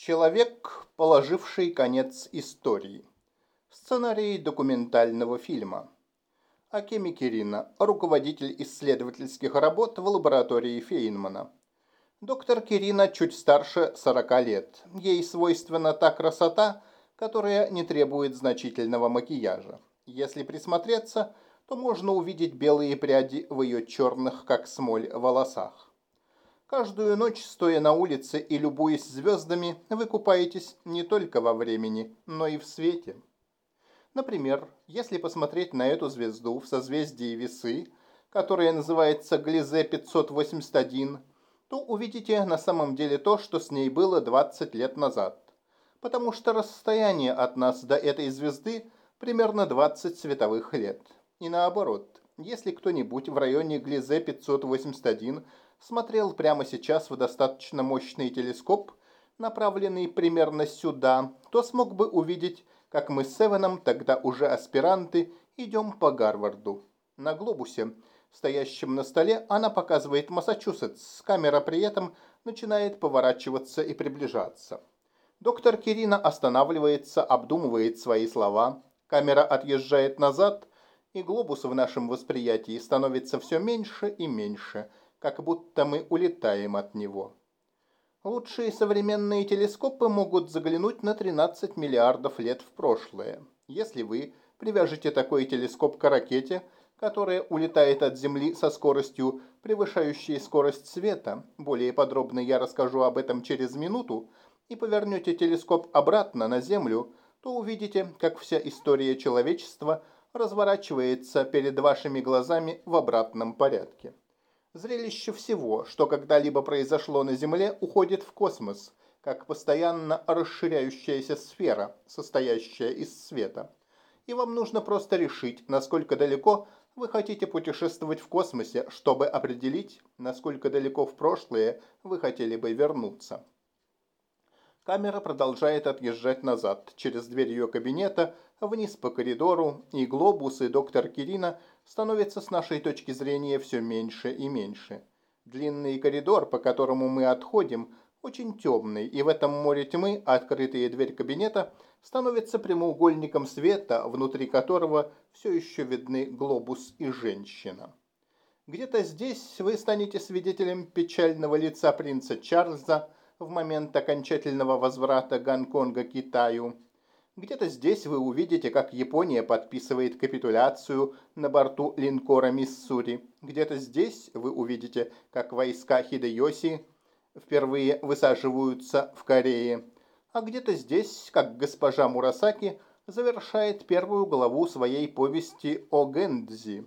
Человек, положивший конец истории. Сценарий документального фильма. Акеми Кирина, руководитель исследовательских работ в лаборатории Фейнмана. Доктор Кирина чуть старше 40 лет. Ей свойственна та красота, которая не требует значительного макияжа. Если присмотреться, то можно увидеть белые пряди в ее черных, как смоль, волосах. Каждую ночь, стоя на улице и любуясь звездами, вы купаетесь не только во времени, но и в свете. Например, если посмотреть на эту звезду в созвездии Весы, которая называется Глизе 581, то увидите на самом деле то, что с ней было 20 лет назад. Потому что расстояние от нас до этой звезды примерно 20 световых лет. И наоборот, если кто-нибудь в районе Глизе 581 смотрел прямо сейчас в достаточно мощный телескоп, направленный примерно сюда, то смог бы увидеть, как мы с Эваном, тогда уже аспиранты, идем по Гарварду. На глобусе, стоящем на столе, она показывает Массачусетс. Камера при этом начинает поворачиваться и приближаться. Доктор Кирина останавливается, обдумывает свои слова. Камера отъезжает назад, и глобус в нашем восприятии становится все меньше и меньше – как будто мы улетаем от него. Лучшие современные телескопы могут заглянуть на 13 миллиардов лет в прошлое. Если вы привяжете такой телескоп к ракете, которая улетает от Земли со скоростью, превышающей скорость света, более подробно я расскажу об этом через минуту, и повернете телескоп обратно на Землю, то увидите, как вся история человечества разворачивается перед вашими глазами в обратном порядке. Зрелище всего, что когда-либо произошло на Земле, уходит в космос, как постоянно расширяющаяся сфера, состоящая из света. И вам нужно просто решить, насколько далеко вы хотите путешествовать в космосе, чтобы определить, насколько далеко в прошлое вы хотели бы вернуться. Камера продолжает отъезжать назад, через дверь ее кабинета, вниз по коридору, и глобус, и доктор Кирина становится с нашей точки зрения все меньше и меньше. Длинный коридор, по которому мы отходим, очень темный, и в этом море тьмы открытая дверь кабинета становится прямоугольником света, внутри которого все еще видны глобус и женщина. Где-то здесь вы станете свидетелем печального лица принца Чарльза в момент окончательного возврата Гонконга Китаю – где-то здесь вы увидите, как Япония подписывает капитуляцию на борту линкора «Миссури». Где-то здесь вы увидите, как войска Хидеоси впервые высаживаются в Корее. А где-то здесь, как госпожа Мурасаки завершает первую главу своей повести о Гэндзи.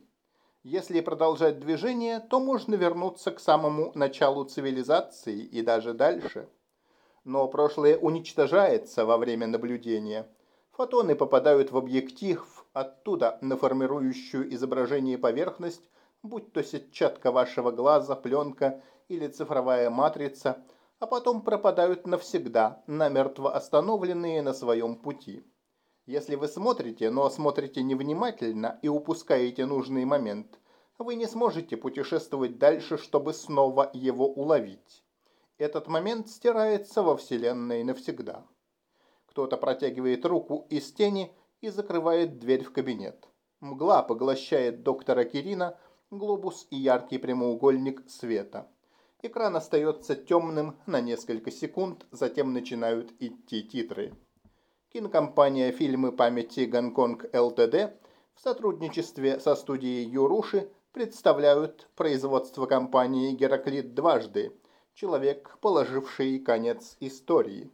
Если продолжать движение, то можно вернуться к самому началу цивилизации и даже дальше. Но прошлое уничтожается во время наблюдения – Фотоны попадают в объектив, оттуда на формирующую изображение поверхность, будь то сетчатка вашего глаза, пленка или цифровая матрица, а потом пропадают навсегда, намертво остановленные на своем пути. Если вы смотрите, но смотрите невнимательно и упускаете нужный момент, вы не сможете путешествовать дальше, чтобы снова его уловить. Этот момент стирается во Вселенной навсегда. Кто-то протягивает руку из тени и закрывает дверь в кабинет. Мгла поглощает доктора Кирина, глобус и яркий прямоугольник света. Экран остается темным на несколько секунд, затем начинают идти титры. Кинокомпания «Фильмы памяти Гонконг ЛТД» в сотрудничестве со студией Юруши представляют производство компании «Гераклит дважды», человек, положивший конец истории.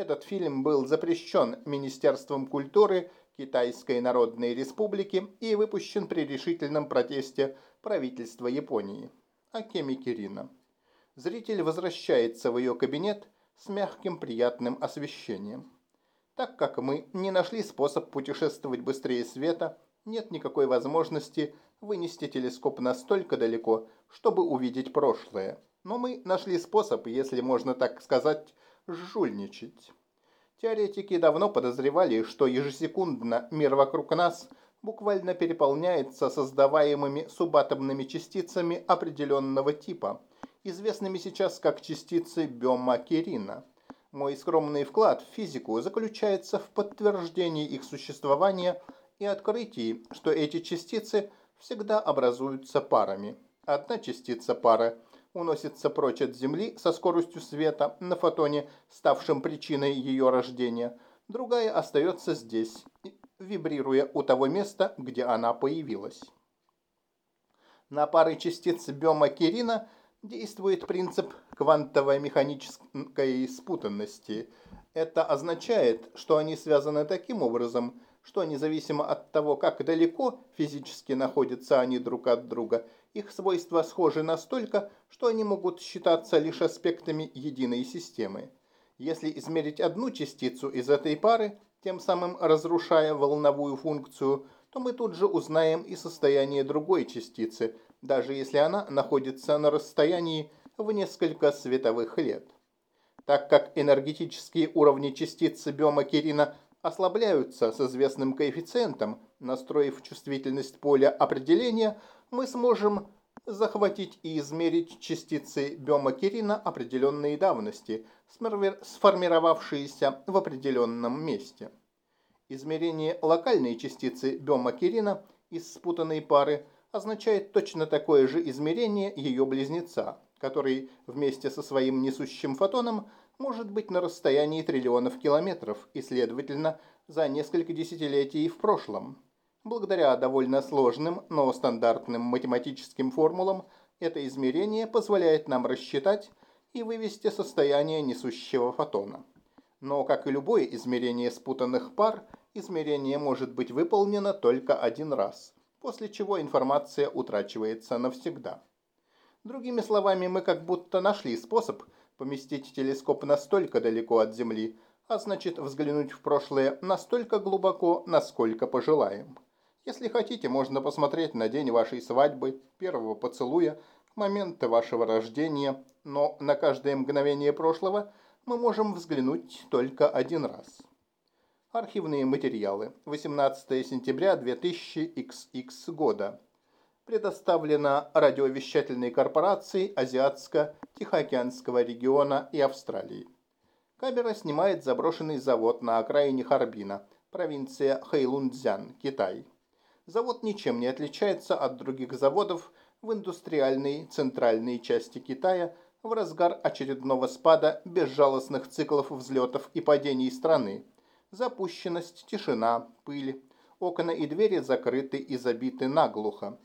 Этот фильм был запрещен Министерством культуры Китайской Народной Республики и выпущен при решительном протесте правительства Японии. Акеми Кирина. Зритель возвращается в ее кабинет с мягким приятным освещением. Так как мы не нашли способ путешествовать быстрее света, нет никакой возможности вынести телескоп настолько далеко, чтобы увидеть прошлое. Но мы нашли способ, если можно так сказать, жульничать. Теоретики давно подозревали, что ежесекундно мир вокруг нас буквально переполняется создаваемыми субатомными частицами определенного типа, известными сейчас как частицы Бёма-Керина. Мой скромный вклад в физику заключается в подтверждении их существования и открытии, что эти частицы всегда образуются парами. Одна частица пары уносится прочь от Земли со скоростью света на фотоне, ставшем причиной ее рождения. Другая остается здесь, вибрируя у того места, где она появилась. На пары частиц биома-кирина действует принцип квантовой механической спутанности. Это означает, что они связаны таким образом, что независимо от того, как далеко физически находятся они друг от друга, их свойства схожи настолько, что они могут считаться лишь аспектами единой системы. Если измерить одну частицу из этой пары, тем самым разрушая волновую функцию, то мы тут же узнаем и состояние другой частицы, даже если она находится на расстоянии в несколько световых лет. Так как энергетические уровни частицы биома Кирина ослабляются с известным коэффициентом, настроив чувствительность поля определения, мы сможем захватить и измерить частицы биома Кирина определенной давности, сформировавшиеся в определенном месте. Измерение локальной частицы биома Кирина из спутанной пары означает точно такое же измерение ее близнеца, который вместе со своим несущим фотоном может быть на расстоянии триллионов километров и, следовательно, за несколько десятилетий в прошлом. Благодаря довольно сложным, но стандартным математическим формулам это измерение позволяет нам рассчитать и вывести состояние несущего фотона. Но, как и любое измерение спутанных пар, измерение может быть выполнено только один раз, после чего информация утрачивается навсегда. Другими словами, мы как будто нашли способ – поместить телескоп настолько далеко от Земли, а значит взглянуть в прошлое настолько глубоко, насколько пожелаем. Если хотите, можно посмотреть на день вашей свадьбы, первого поцелуя, момента вашего рождения, но на каждое мгновение прошлого мы можем взглянуть только один раз. Архивные материалы. 18 сентября 2000 XX года предоставлена радиовещательной корпорацией Азиатско-Тихоокеанского региона и Австралии. Камера снимает заброшенный завод на окраине Харбина, провинция Хэйлунцзян, Китай. Завод ничем не отличается от других заводов в индустриальной центральной части Китая в разгар очередного спада безжалостных циклов взлетов и падений страны. Запущенность, тишина, пыль, окна и двери закрыты и забиты наглухо.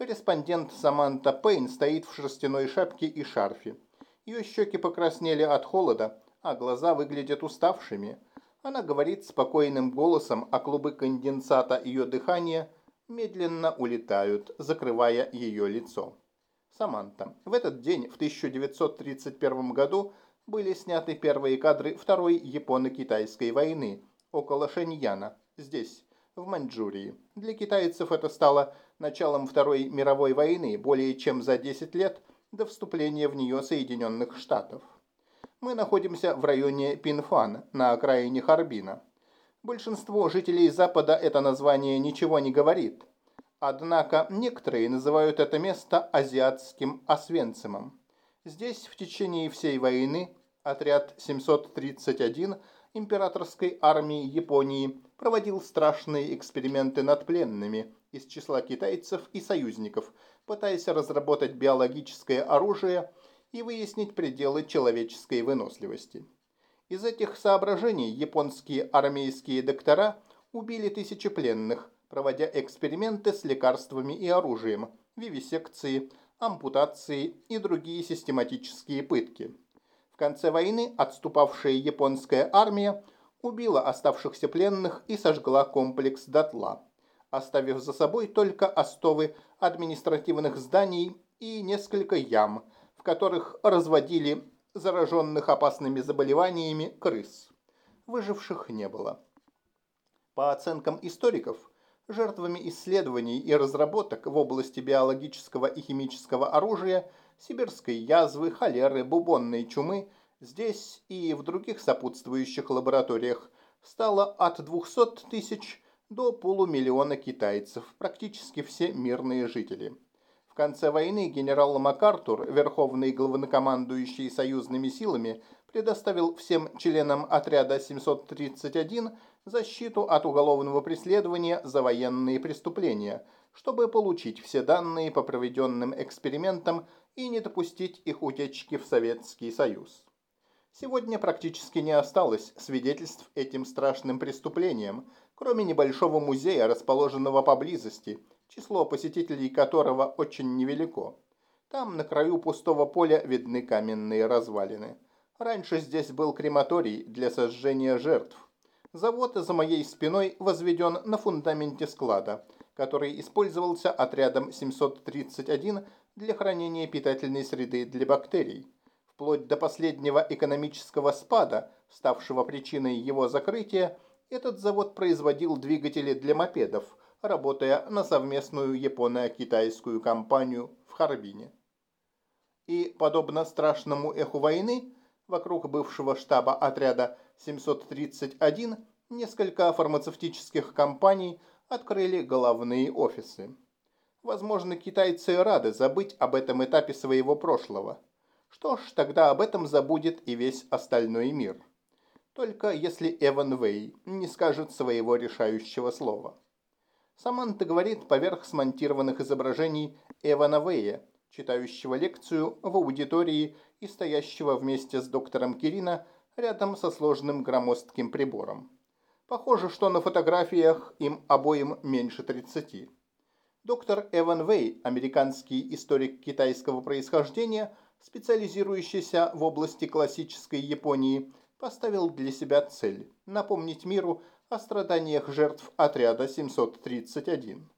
Корреспондент Саманта Пейн стоит в шерстяной шапке и шарфе. Ее щеки покраснели от холода, а глаза выглядят уставшими. Она говорит спокойным голосом, а клубы конденсата ее дыхания медленно улетают, закрывая ее лицо. Саманта. В этот день, в 1931 году, были сняты первые кадры Второй Японо-Китайской войны около Шэньяна, здесь, в Маньчжурии. Для китайцев это стало началом Второй мировой войны более чем за 10 лет до вступления в нее Соединенных Штатов. Мы находимся в районе Пинфан, на окраине Харбина. Большинство жителей Запада это название ничего не говорит. Однако некоторые называют это место азиатским Освенцимом. Здесь в течение всей войны отряд 731 императорской армии Японии проводил страшные эксперименты над пленными из числа китайцев и союзников, пытаясь разработать биологическое оружие и выяснить пределы человеческой выносливости. Из этих соображений японские армейские доктора убили тысячи пленных, проводя эксперименты с лекарствами и оружием, вивисекции, ампутации и другие систематические пытки. В конце войны отступавшая японская армия убила оставшихся пленных и сожгла комплекс дотла, оставив за собой только остовы административных зданий и несколько ям, в которых разводили зараженных опасными заболеваниями крыс. Выживших не было. По оценкам историков, жертвами исследований и разработок в области биологического и химического оружия, сибирской язвы, холеры, бубонной чумы – Здесь и в других сопутствующих лабораториях стало от 200 тысяч до полумиллиона китайцев, практически все мирные жители. В конце войны генерал МакАртур, верховный главнокомандующий союзными силами, предоставил всем членам отряда 731 защиту от уголовного преследования за военные преступления, чтобы получить все данные по проведенным экспериментам и не допустить их утечки в Советский Союз. Сегодня практически не осталось свидетельств этим страшным преступлениям, кроме небольшого музея, расположенного поблизости, число посетителей которого очень невелико. Там на краю пустого поля видны каменные развалины. Раньше здесь был крематорий для сожжения жертв. Завод за моей спиной возведен на фундаменте склада, который использовался отрядом 731 для хранения питательной среды для бактерий вплоть до последнего экономического спада, ставшего причиной его закрытия, этот завод производил двигатели для мопедов, работая на совместную японо-китайскую компанию в Харбине. И, подобно страшному эху войны, вокруг бывшего штаба отряда 731 несколько фармацевтических компаний открыли головные офисы. Возможно, китайцы рады забыть об этом этапе своего прошлого – что ж, тогда об этом забудет и весь остальной мир. Только если Эван Вей не скажет своего решающего слова. Саманта говорит поверх смонтированных изображений Эвана Вея, читающего лекцию в аудитории и стоящего вместе с доктором Кирина рядом со сложным громоздким прибором. Похоже, что на фотографиях им обоим меньше 30. Доктор Эван Вей, американский историк китайского происхождения, специализирующийся в области классической Японии, поставил для себя цель – напомнить миру о страданиях жертв отряда 731.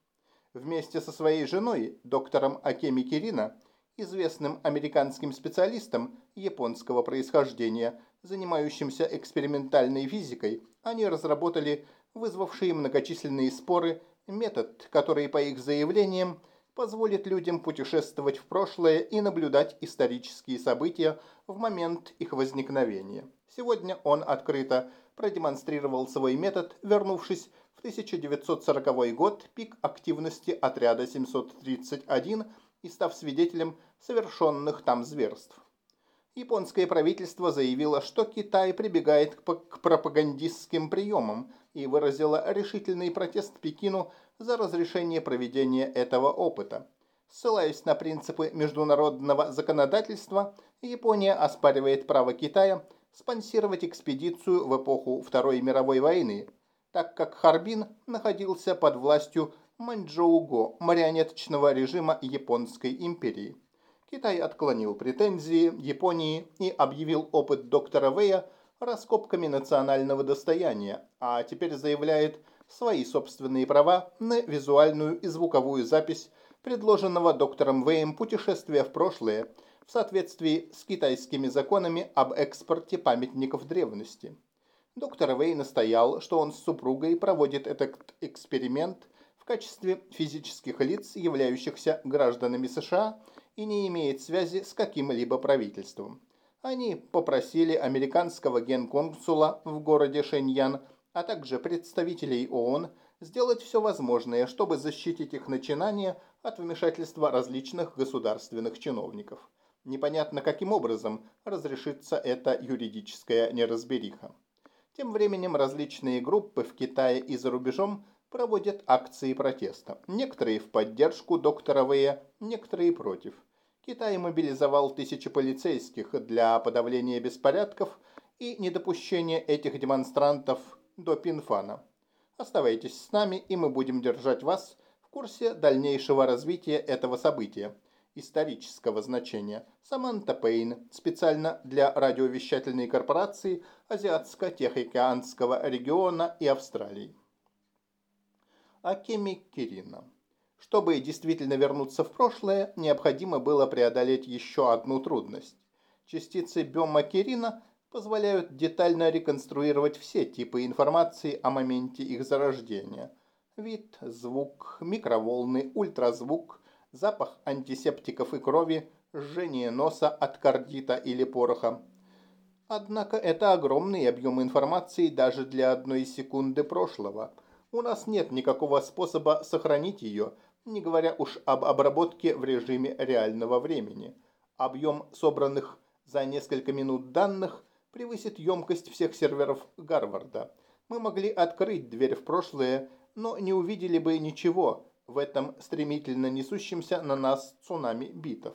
Вместе со своей женой, доктором Акеми Кирина, известным американским специалистом японского происхождения, занимающимся экспериментальной физикой, они разработали вызвавшие многочисленные споры метод, который, по их заявлениям, позволит людям путешествовать в прошлое и наблюдать исторические события в момент их возникновения. Сегодня он открыто продемонстрировал свой метод, вернувшись в 1940 год, пик активности отряда 731 и став свидетелем совершенных там зверств. Японское правительство заявило, что Китай прибегает к пропагандистским приемам и выразило решительный протест Пекину за разрешение проведения этого опыта. Ссылаясь на принципы международного законодательства, Япония оспаривает право Китая спонсировать экспедицию в эпоху Второй мировой войны, так как Харбин находился под властью Маньчжоуго, марионеточного режима Японской империи. Китай отклонил претензии Японии и объявил опыт доктора Вэя раскопками национального достояния, а теперь заявляет свои собственные права на визуальную и звуковую запись предложенного доктором Вэем путешествия в прошлое в соответствии с китайскими законами об экспорте памятников древности. Доктор Вэй настоял, что он с супругой проводит этот эксперимент в качестве физических лиц, являющихся гражданами США и не имеет связи с каким-либо правительством. Они попросили американского генконсула в городе Шэньян а также представителей ООН сделать все возможное, чтобы защитить их начинания от вмешательства различных государственных чиновников. Непонятно, каким образом разрешится эта юридическая неразбериха. Тем временем различные группы в Китае и за рубежом проводят акции протеста. Некоторые в поддержку доктора Вэя, некоторые против. Китай мобилизовал тысячи полицейских для подавления беспорядков и недопущения этих демонстрантов до Пинфана. Оставайтесь с нами, и мы будем держать вас в курсе дальнейшего развития этого события исторического значения. Саманта Пейн, специально для радиовещательной корпорации Азиатско-Тихоокеанского региона и Австралии. Акеми Кирина. Чтобы действительно вернуться в прошлое, необходимо было преодолеть еще одну трудность. Частицы Бема Кирина позволяют детально реконструировать все типы информации о моменте их зарождения. Вид, звук, микроволны, ультразвук, запах антисептиков и крови, жжение носа от кардита или пороха. Однако это огромный объем информации даже для одной секунды прошлого. У нас нет никакого способа сохранить ее, не говоря уж об обработке в режиме реального времени. Объем собранных за несколько минут данных – превысит емкость всех серверов Гарварда. Мы могли открыть дверь в прошлое, но не увидели бы ничего в этом стремительно несущемся на нас цунами битов.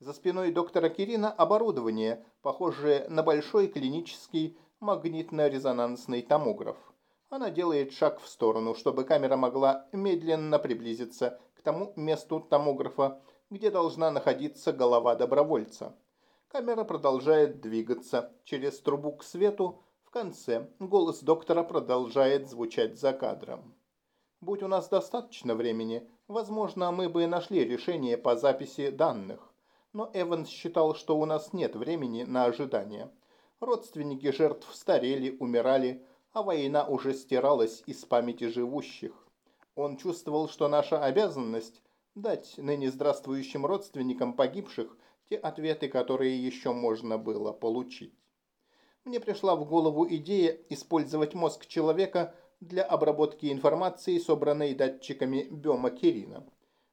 За спиной доктора Кирина оборудование, похожее на большой клинический магнитно-резонансный томограф. Она делает шаг в сторону, чтобы камера могла медленно приблизиться к тому месту томографа, где должна находиться голова добровольца. Камера продолжает двигаться через трубу к свету. В конце голос доктора продолжает звучать за кадром. Будь у нас достаточно времени, возможно, мы бы нашли решение по записи данных. Но Эванс считал, что у нас нет времени на ожидание. Родственники жертв старели, умирали, а война уже стиралась из памяти живущих. Он чувствовал, что наша обязанность – дать ныне здравствующим родственникам погибших те ответы, которые еще можно было получить. Мне пришла в голову идея использовать мозг человека для обработки информации, собранной датчиками Бема.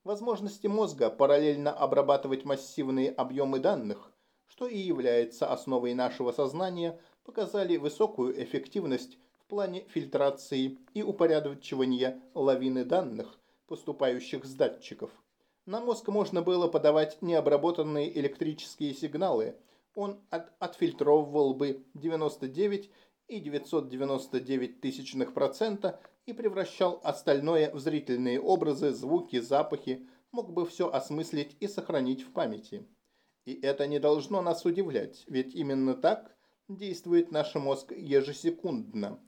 Возможности мозга параллельно обрабатывать массивные объемы данных, что и является основой нашего сознания, показали высокую эффективность в плане фильтрации и упорядочивания лавины данных, поступающих с датчиков. На мозг можно было подавать необработанные электрические сигналы. Он от отфильтровывал бы 99 и 999 тысячных процента и превращал остальное в зрительные образы, звуки, запахи, мог бы все осмыслить и сохранить в памяти. И это не должно нас удивлять, ведь именно так действует наш мозг ежесекундно.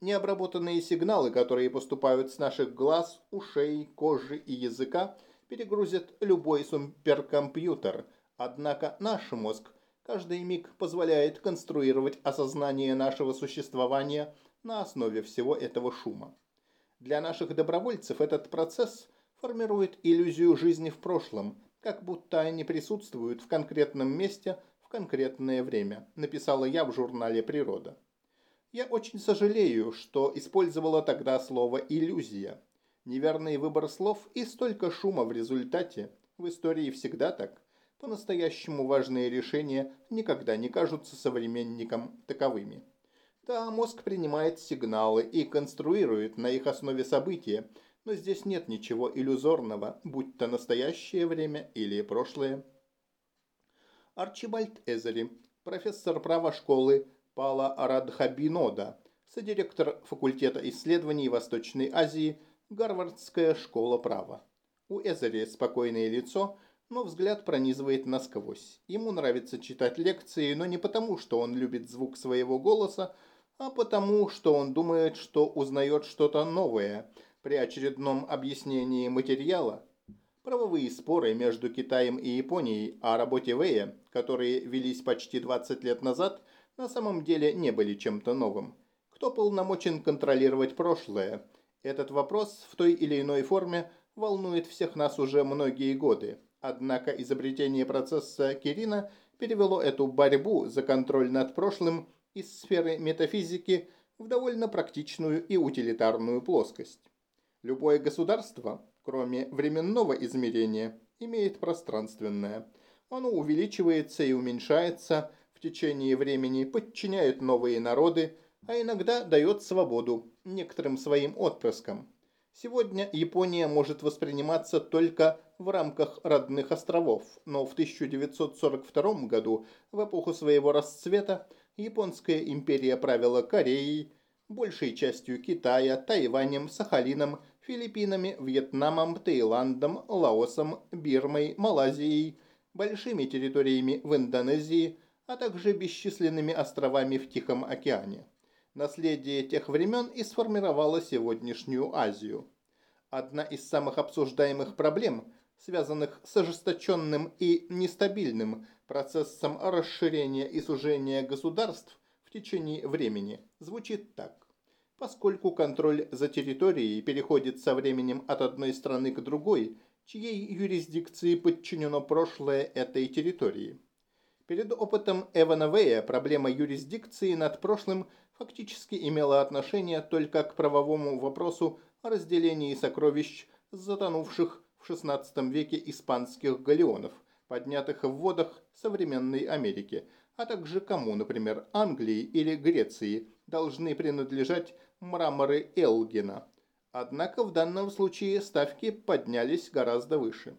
Необработанные сигналы, которые поступают с наших глаз, ушей, кожи и языка, перегрузят любой суперкомпьютер. Однако наш мозг каждый миг позволяет конструировать осознание нашего существования на основе всего этого шума. Для наших добровольцев этот процесс формирует иллюзию жизни в прошлом, как будто они присутствуют в конкретном месте в конкретное время, написала я в журнале «Природа». Я очень сожалею, что использовала тогда слово «иллюзия». Неверный выбор слов и столько шума в результате. В истории всегда так. По-настоящему важные решения никогда не кажутся современникам таковыми. Да, мозг принимает сигналы и конструирует на их основе события, но здесь нет ничего иллюзорного, будь то настоящее время или прошлое. Арчибальд Эзери, профессор права школы Пала Арадхабинода, содиректор факультета исследований Восточной Азии Гарвардская школа права. У Эзери спокойное лицо, но взгляд пронизывает насквозь. Ему нравится читать лекции, но не потому, что он любит звук своего голоса, а потому, что он думает, что узнает что-то новое при очередном объяснении материала. Правовые споры между Китаем и Японией о работе Вэя, которые велись почти 20 лет назад, на самом деле не были чем-то новым. Кто полномочен контролировать прошлое? Этот вопрос в той или иной форме волнует всех нас уже многие годы. Однако изобретение процесса Кирина перевело эту борьбу за контроль над прошлым из сферы метафизики в довольно практичную и утилитарную плоскость. Любое государство, кроме временного измерения, имеет пространственное. Оно увеличивается и уменьшается в течение времени, подчиняет новые народы, а иногда дает свободу некоторым своим отпрыскам. Сегодня Япония может восприниматься только в рамках родных островов, но в 1942 году, в эпоху своего расцвета, Японская империя правила Кореей, большей частью Китая, Тайванем, Сахалином, Филиппинами, Вьетнамом, Таиландом, Лаосом, Бирмой, Малайзией, большими территориями в Индонезии, а также бесчисленными островами в Тихом океане. Наследие тех времен и сформировало сегодняшнюю Азию. Одна из самых обсуждаемых проблем, связанных с ожесточенным и нестабильным процессом расширения и сужения государств в течение времени, звучит так. Поскольку контроль за территорией переходит со временем от одной страны к другой, чьей юрисдикции подчинено прошлое этой территории. Перед опытом Эвана Вэя проблема юрисдикции над прошлым фактически имела отношение только к правовому вопросу о разделении сокровищ затонувших в XVI веке испанских галеонов, поднятых в водах современной Америки, а также кому, например, Англии или Греции, должны принадлежать мраморы Элгина. Однако в данном случае ставки поднялись гораздо выше.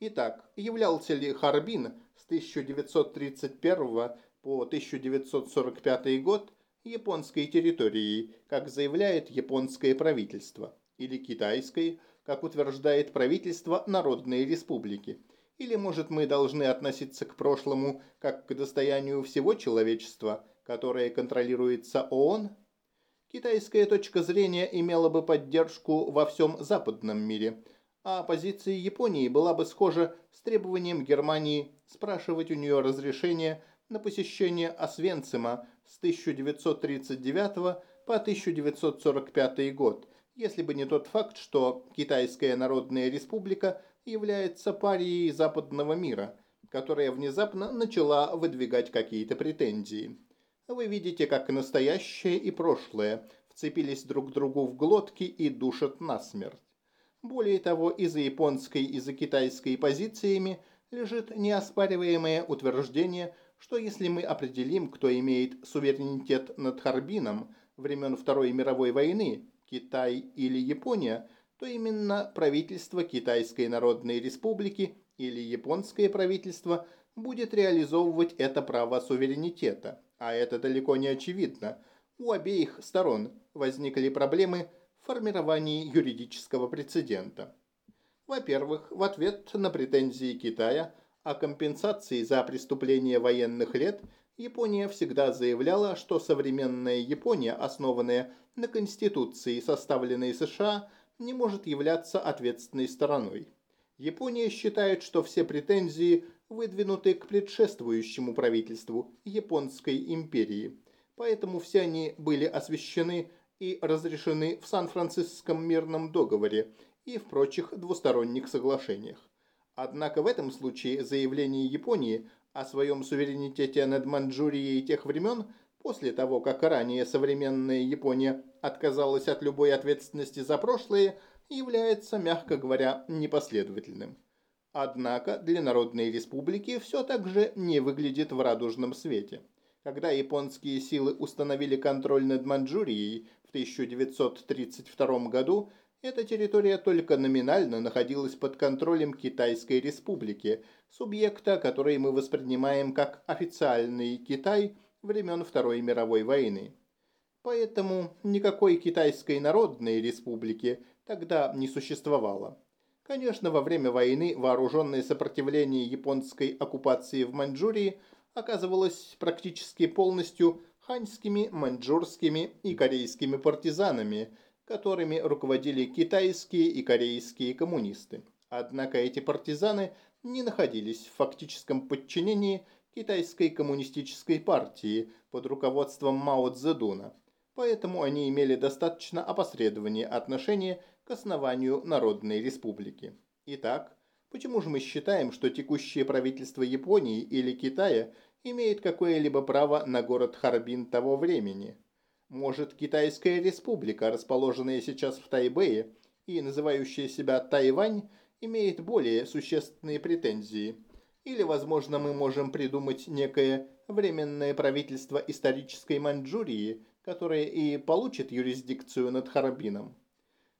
Итак, являлся ли Харбин с 1931 по 1945 год японской территорией, как заявляет японское правительство, или китайской, как утверждает правительство Народной Республики. Или, может, мы должны относиться к прошлому как к достоянию всего человечества, которое контролируется ООН? Китайская точка зрения имела бы поддержку во всем западном мире, а позиция Японии была бы схожа с требованием Германии спрашивать у нее разрешение на посещение Освенцима с 1939 по 1945 год, если бы не тот факт, что Китайская Народная Республика является парией западного мира, которая внезапно начала выдвигать какие-то претензии. Вы видите, как настоящее и прошлое вцепились друг другу в глотки и душат насмерть. Более того, и за японской, и за китайской позициями лежит неоспариваемое утверждение, что если мы определим, кто имеет суверенитет над Харбином времен Второй мировой войны, Китай или Япония, то именно правительство Китайской Народной Республики или японское правительство будет реализовывать это право суверенитета. А это далеко не очевидно. У обеих сторон возникли проблемы в формировании юридического прецедента. Во-первых, в ответ на претензии Китая о компенсации за преступления военных лет Япония всегда заявляла, что современная Япония, основанная на Конституции, составленной США, не может являться ответственной стороной. Япония считает, что все претензии выдвинуты к предшествующему правительству Японской империи, поэтому все они были освещены и разрешены в Сан-Франциском мирном договоре и в прочих двусторонних соглашениях. Однако в этом случае заявление Японии о своем суверенитете над Манчжурией тех времен, после того, как ранее современная Япония отказалась от любой ответственности за прошлое, является, мягко говоря, непоследовательным. Однако для Народной Республики все так же не выглядит в радужном свете. Когда японские силы установили контроль над Манчжурией в 1932 году, эта территория только номинально находилась под контролем Китайской Республики, субъекта, который мы воспринимаем как официальный Китай времен Второй мировой войны. Поэтому никакой Китайской Народной Республики тогда не существовало. Конечно, во время войны вооруженное сопротивление японской оккупации в Маньчжурии оказывалось практически полностью ханьскими, маньчжурскими и корейскими партизанами – которыми руководили китайские и корейские коммунисты. Однако эти партизаны не находились в фактическом подчинении китайской коммунистической партии под руководством Мао Цзэдуна, поэтому они имели достаточно опосредование отношения к основанию Народной Республики. Итак, почему же мы считаем, что текущее правительство Японии или Китая имеет какое-либо право на город Харбин того времени – может, Китайская республика, расположенная сейчас в Тайбэе и называющая себя Тайвань, имеет более существенные претензии. Или, возможно, мы можем придумать некое временное правительство исторической Маньчжурии, которое и получит юрисдикцию над Харбином.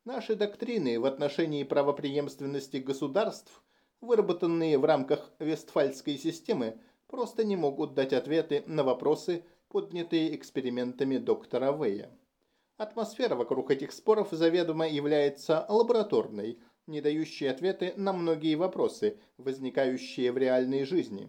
Наши доктрины в отношении правопреемственности государств, выработанные в рамках Вестфальской системы, просто не могут дать ответы на вопросы, поднятые экспериментами доктора Вэя. Атмосфера вокруг этих споров заведомо является лабораторной, не дающей ответы на многие вопросы, возникающие в реальной жизни.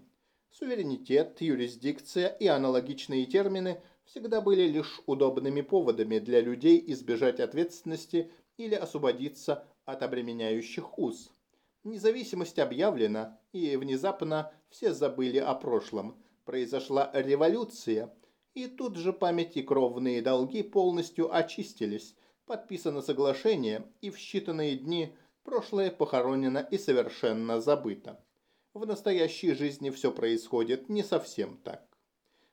Суверенитет, юрисдикция и аналогичные термины всегда были лишь удобными поводами для людей избежать ответственности или освободиться от обременяющих уз. Независимость объявлена, и внезапно все забыли о прошлом. Произошла революция – и тут же память и кровные долги полностью очистились. Подписано соглашение, и в считанные дни прошлое похоронено и совершенно забыто. В настоящей жизни все происходит не совсем так.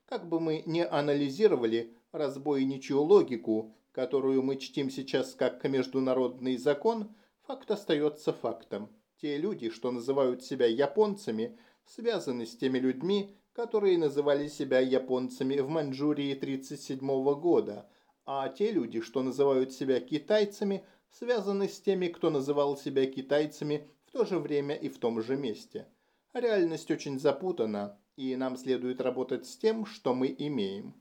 Как бы мы ни анализировали разбойничью логику, которую мы чтим сейчас как международный закон, факт остается фактом. Те люди, что называют себя японцами, связаны с теми людьми, которые называли себя японцами в Маньчжурии 1937 года, а те люди, что называют себя китайцами, связаны с теми, кто называл себя китайцами в то же время и в том же месте. Реальность очень запутана, и нам следует работать с тем, что мы имеем.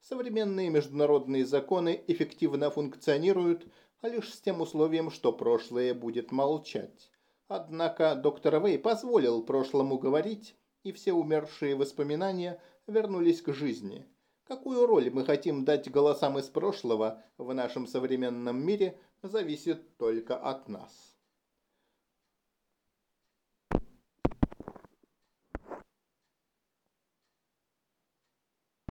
Современные международные законы эффективно функционируют, а лишь с тем условием, что прошлое будет молчать. Однако доктор Вэй позволил прошлому говорить, и все умершие воспоминания вернулись к жизни. Какую роль мы хотим дать голосам из прошлого в нашем современном мире, зависит только от нас.